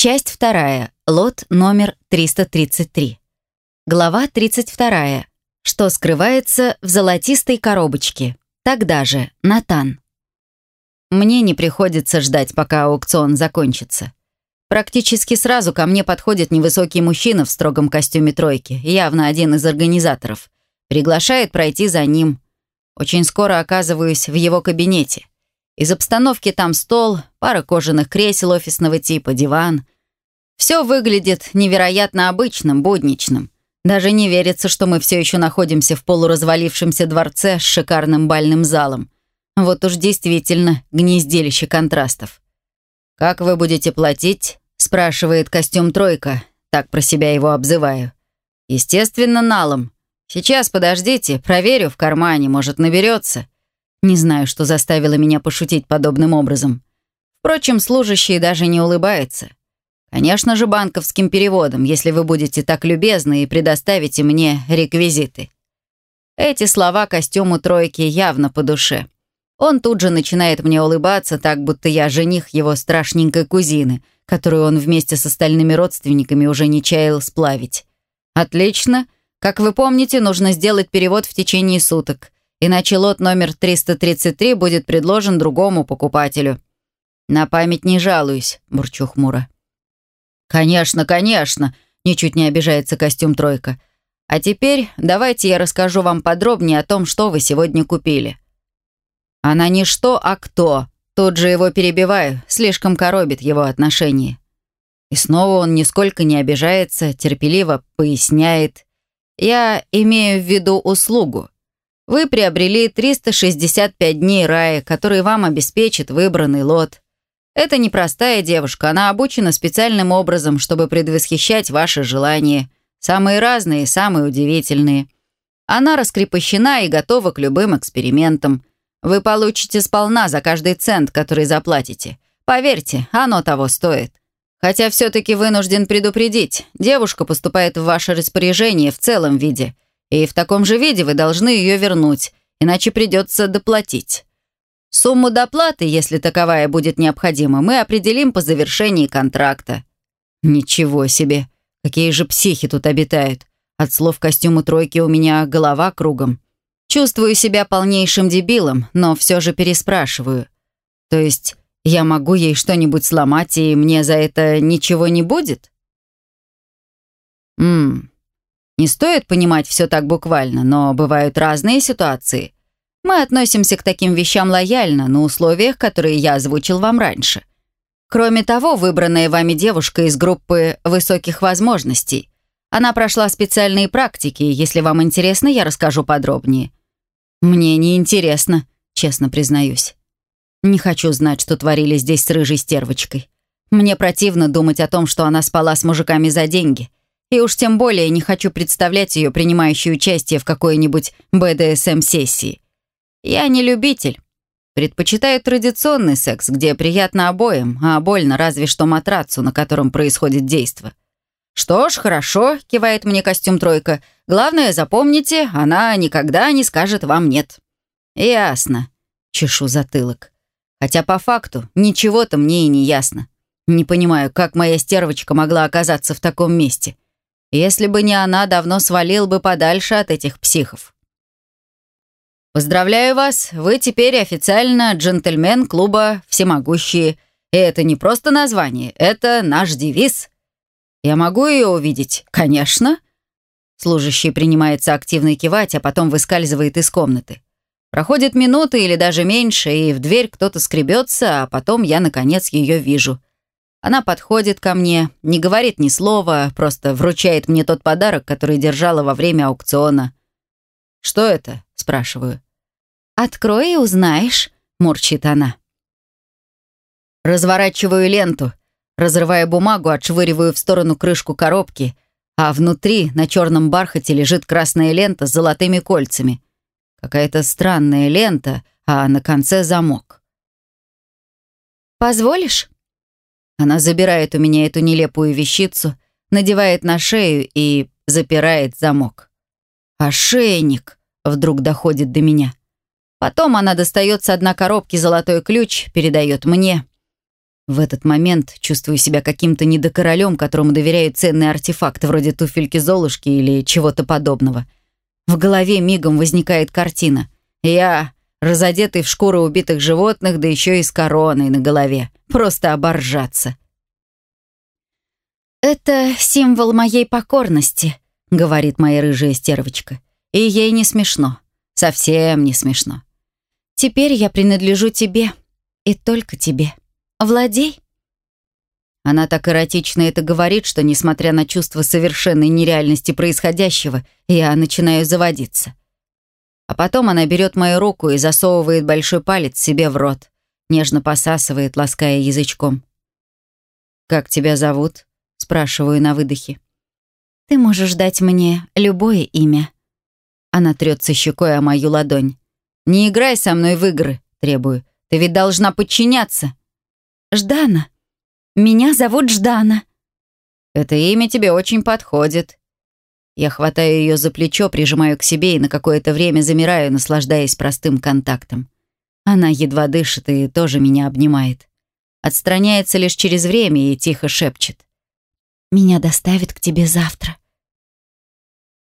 Часть вторая. Лот номер 333. Глава 32. Что скрывается в золотистой коробочке. Тогда же, Натан. Мне не приходится ждать, пока аукцион закончится. Практически сразу ко мне подходит невысокий мужчина в строгом костюме тройки, явно один из организаторов. Приглашает пройти за ним. Очень скоро оказываюсь в его кабинете. Из обстановки там стол, пара кожаных кресел офисного типа, диван. Все выглядит невероятно обычным, будничным. Даже не верится, что мы все еще находимся в полуразвалившемся дворце с шикарным бальным залом. Вот уж действительно гнездилище контрастов. «Как вы будете платить?» — спрашивает костюм «тройка». Так про себя его обзываю. «Естественно, налом. Сейчас, подождите, проверю в кармане, может, наберется. Не знаю, что заставило меня пошутить подобным образом. Впрочем, служащий даже не улыбается. Конечно же, банковским переводом, если вы будете так любезны и предоставите мне реквизиты. Эти слова костюму тройки явно по душе. Он тут же начинает мне улыбаться, так будто я жених его страшненькой кузины, которую он вместе с остальными родственниками уже не чаял сплавить. Отлично. Как вы помните, нужно сделать перевод в течение суток иначе лот номер 333 будет предложен другому покупателю. На память не жалуюсь, бурчу хмуро. Конечно, конечно, ничуть не обижается костюм тройка. А теперь давайте я расскажу вам подробнее о том, что вы сегодня купили. Она не что, а кто. Тут же его перебиваю, слишком коробит его отношение. И снова он нисколько не обижается, терпеливо поясняет. Я имею в виду услугу. Вы приобрели 365 дней рая, которые вам обеспечит выбранный лот. Это непростая девушка, она обучена специальным образом, чтобы предвосхищать ваши желания. Самые разные, самые удивительные. Она раскрепощена и готова к любым экспериментам. Вы получите сполна за каждый цент, который заплатите. Поверьте, оно того стоит. Хотя все-таки вынужден предупредить, девушка поступает в ваше распоряжение в целом виде – и в таком же виде вы должны ее вернуть, иначе придется доплатить. Сумму доплаты, если таковая будет необходима, мы определим по завершении контракта». «Ничего себе! Какие же психи тут обитают! От слов костюму тройки у меня голова кругом. Чувствую себя полнейшим дебилом, но все же переспрашиваю. То есть я могу ей что-нибудь сломать, и мне за это ничего не будет?» «Ммм, не стоит понимать все так буквально, но бывают разные ситуации. Мы относимся к таким вещам лояльно, на условиях, которые я озвучил вам раньше. Кроме того, выбранная вами девушка из группы «Высоких возможностей». Она прошла специальные практики, если вам интересно, я расскажу подробнее. Мне не интересно, честно признаюсь. Не хочу знать, что творили здесь с рыжей стервочкой. Мне противно думать о том, что она спала с мужиками за деньги. И уж тем более не хочу представлять ее принимающей участие в какой-нибудь БДСМ-сессии. Я не любитель. Предпочитаю традиционный секс, где приятно обоим, а больно разве что матрацу, на котором происходит действо. «Что ж, хорошо», — кивает мне костюм «тройка». «Главное, запомните, она никогда не скажет вам «нет». «Ясно», — чешу затылок. Хотя по факту ничего-то мне и не ясно. Не понимаю, как моя стервочка могла оказаться в таком месте. Если бы не она, давно свалил бы подальше от этих психов. Поздравляю вас, вы теперь официально джентльмен клуба «Всемогущие». И это не просто название, это наш девиз. Я могу ее увидеть? Конечно. Служащий принимается активно кивать, а потом выскальзывает из комнаты. Проходит минуты или даже меньше, и в дверь кто-то скребется, а потом я, наконец, ее вижу. Она подходит ко мне, не говорит ни слова, просто вручает мне тот подарок, который держала во время аукциона. «Что это?» — спрашиваю. «Открой и узнаешь», — мурчит она. Разворачиваю ленту, разрывая бумагу, отшвыриваю в сторону крышку коробки, а внутри на черном бархате лежит красная лента с золотыми кольцами. Какая-то странная лента, а на конце замок. «Позволишь?» Она забирает у меня эту нелепую вещицу, надевает на шею и запирает замок. «Ошейник!» — вдруг доходит до меня. Потом она достает с одной коробки золотой ключ, передает мне. В этот момент чувствую себя каким-то недокоролем, которому доверяют ценные артефакты вроде туфельки Золушки или чего-то подобного. В голове мигом возникает картина. Я, разодетый в шкуры убитых животных, да еще и с короной на голове. Просто оборжаться. «Это символ моей покорности», — говорит моя рыжая стервочка. И ей не смешно. Совсем не смешно. «Теперь я принадлежу тебе. И только тебе. Владей». Она так эротично это говорит, что, несмотря на чувство совершенной нереальности происходящего, я начинаю заводиться. А потом она берет мою руку и засовывает большой палец себе в рот, нежно посасывает, лаская язычком. «Как тебя зовут?» — спрашиваю на выдохе. «Ты можешь дать мне любое имя». Она трется щекой о мою ладонь. «Не играй со мной в игры», — требую. «Ты ведь должна подчиняться». «Ждана. Меня зовут Ждана». «Это имя тебе очень подходит». Я хватаю ее за плечо, прижимаю к себе и на какое-то время замираю, наслаждаясь простым контактом. Она едва дышит и тоже меня обнимает. Отстраняется лишь через время и тихо шепчет. «Меня доставят к тебе завтра.